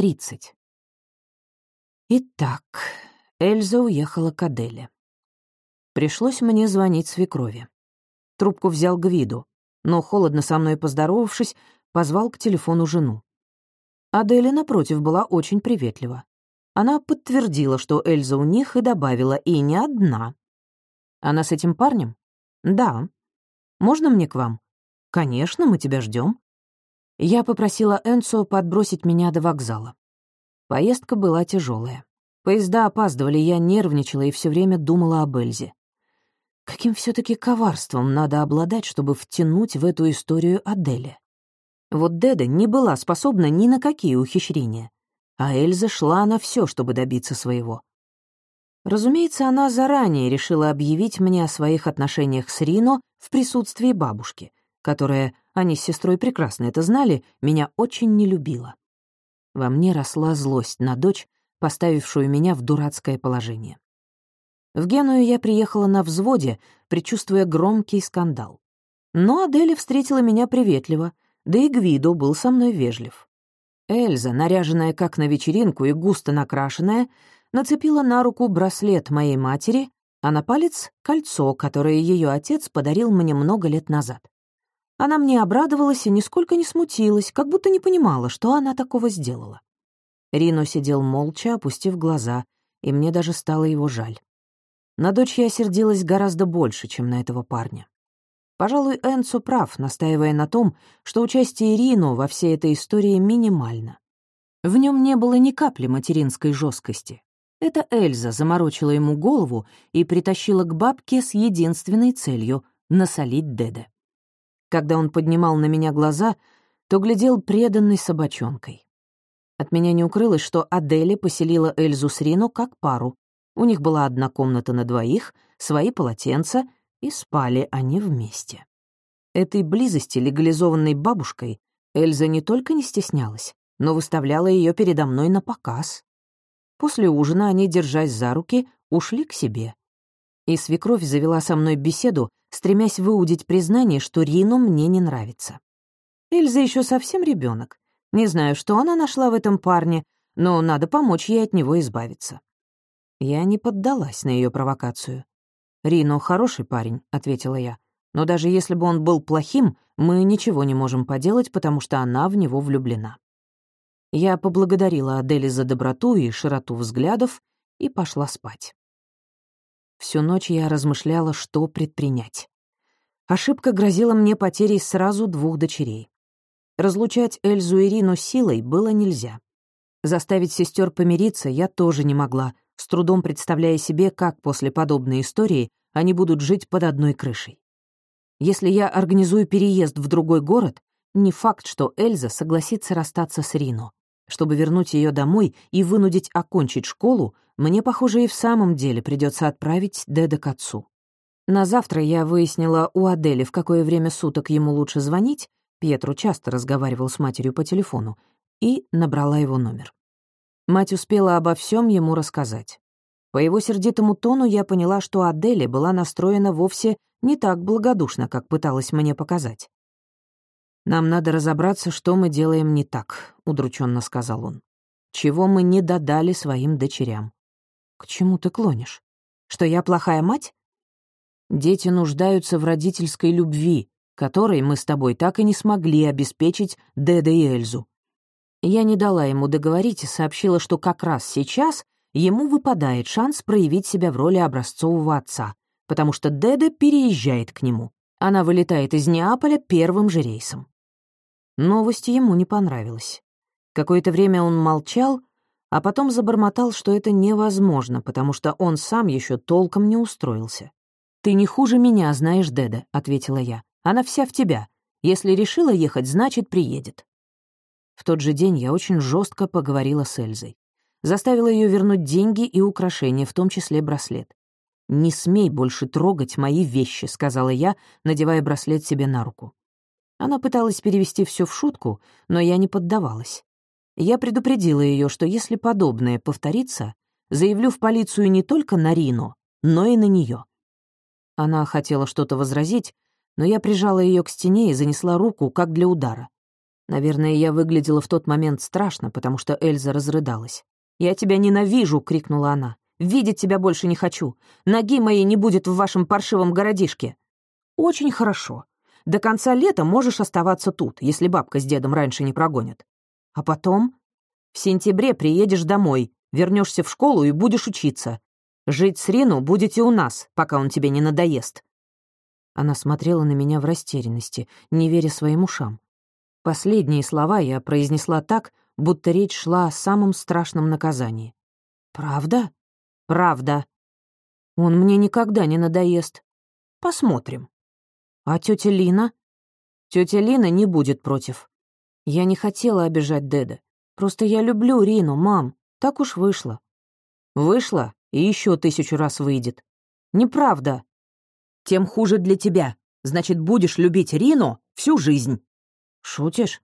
30. Итак, Эльза уехала к Аделе. Пришлось мне звонить свекрови. Трубку взял Гвиду, но, холодно со мной поздоровавшись, позвал к телефону жену. Аделя, напротив, была очень приветлива. Она подтвердила, что Эльза у них, и добавила, и не одна. «Она с этим парнем?» «Да». «Можно мне к вам?» «Конечно, мы тебя ждем. Я попросила Энцо подбросить меня до вокзала. Поездка была тяжелая. Поезда опаздывали, я нервничала и все время думала об Эльзе. Каким все таки коварством надо обладать, чтобы втянуть в эту историю Адели? Вот Деда не была способна ни на какие ухищрения, а Эльза шла на все, чтобы добиться своего. Разумеется, она заранее решила объявить мне о своих отношениях с Рино в присутствии бабушки, которая они с сестрой прекрасно это знали, меня очень не любила. Во мне росла злость на дочь, поставившую меня в дурацкое положение. В Геную я приехала на взводе, предчувствуя громкий скандал. Но Аделя встретила меня приветливо, да и Гвидо был со мной вежлив. Эльза, наряженная как на вечеринку и густо накрашенная, нацепила на руку браслет моей матери, а на палец — кольцо, которое ее отец подарил мне много лет назад. Она мне обрадовалась и нисколько не смутилась, как будто не понимала, что она такого сделала. Рино сидел молча, опустив глаза, и мне даже стало его жаль. На дочь я сердилась гораздо больше, чем на этого парня. Пожалуй, Энцо прав, настаивая на том, что участие Рино во всей этой истории минимально. В нем не было ни капли материнской жесткости. Это Эльза заморочила ему голову и притащила к бабке с единственной целью — насолить Деде. Когда он поднимал на меня глаза, то глядел преданной собачонкой. От меня не укрылось, что Адели поселила Эльзу с Рино как пару. У них была одна комната на двоих, свои полотенца, и спали они вместе. Этой близости, легализованной бабушкой, Эльза не только не стеснялась, но выставляла ее передо мной на показ. После ужина они, держась за руки, ушли к себе. И свекровь завела со мной беседу, стремясь выудить признание, что Рину мне не нравится. Эльза еще совсем ребенок. Не знаю, что она нашла в этом парне, но надо помочь ей от него избавиться. Я не поддалась на ее провокацию. «Рино хороший парень», — ответила я. «Но даже если бы он был плохим, мы ничего не можем поделать, потому что она в него влюблена». Я поблагодарила Адели за доброту и широту взглядов и пошла спать. Всю ночь я размышляла, что предпринять. Ошибка грозила мне потерей сразу двух дочерей. Разлучать Эльзу и Ирину силой было нельзя. Заставить сестер помириться я тоже не могла, с трудом представляя себе, как после подобной истории они будут жить под одной крышей. Если я организую переезд в другой город, не факт, что Эльза согласится расстаться с Рино. Чтобы вернуть ее домой и вынудить окончить школу, мне, похоже, и в самом деле придется отправить Деда к отцу. На завтра я выяснила у Адели, в какое время суток ему лучше звонить, Пьетро часто разговаривал с матерью по телефону, и набрала его номер. Мать успела обо всем ему рассказать. По его сердитому тону я поняла, что Адели была настроена вовсе не так благодушно, как пыталась мне показать. «Нам надо разобраться, что мы делаем не так», — удрученно сказал он. «Чего мы не додали своим дочерям?» «К чему ты клонишь? Что я плохая мать?» «Дети нуждаются в родительской любви, которой мы с тобой так и не смогли обеспечить Деда и Эльзу». Я не дала ему договорить и сообщила, что как раз сейчас ему выпадает шанс проявить себя в роли образцового отца, потому что Деда переезжает к нему. Она вылетает из Неаполя первым же рейсом. Новость ему не понравилась. Какое-то время он молчал, а потом забормотал, что это невозможно, потому что он сам еще толком не устроился. «Ты не хуже меня знаешь Деда», — ответила я. «Она вся в тебя. Если решила ехать, значит, приедет». В тот же день я очень жестко поговорила с Эльзой. Заставила ее вернуть деньги и украшения, в том числе браслет. «Не смей больше трогать мои вещи», — сказала я, надевая браслет себе на руку. Она пыталась перевести все в шутку, но я не поддавалась. Я предупредила ее, что если подобное повторится, заявлю в полицию не только на Рину, но и на нее. Она хотела что-то возразить, но я прижала ее к стене и занесла руку, как для удара. Наверное, я выглядела в тот момент страшно, потому что Эльза разрыдалась. «Я тебя ненавижу!» — крикнула она. «Видеть тебя больше не хочу! Ноги моей не будет в вашем паршивом городишке!» «Очень хорошо. До конца лета можешь оставаться тут, если бабка с дедом раньше не прогонят. А потом? В сентябре приедешь домой, вернешься в школу и будешь учиться. Жить с Рину будете у нас, пока он тебе не надоест». Она смотрела на меня в растерянности, не веря своим ушам. Последние слова я произнесла так, будто речь шла о самом страшном наказании. «Правда?» «Правда. Он мне никогда не надоест. Посмотрим». «А тетя Лина?» «Тетя Лина не будет против. Я не хотела обижать Деда. Просто я люблю Рину, мам. Так уж вышло». «Вышло, и еще тысячу раз выйдет». «Неправда». «Тем хуже для тебя. Значит, будешь любить Рину всю жизнь». «Шутишь?»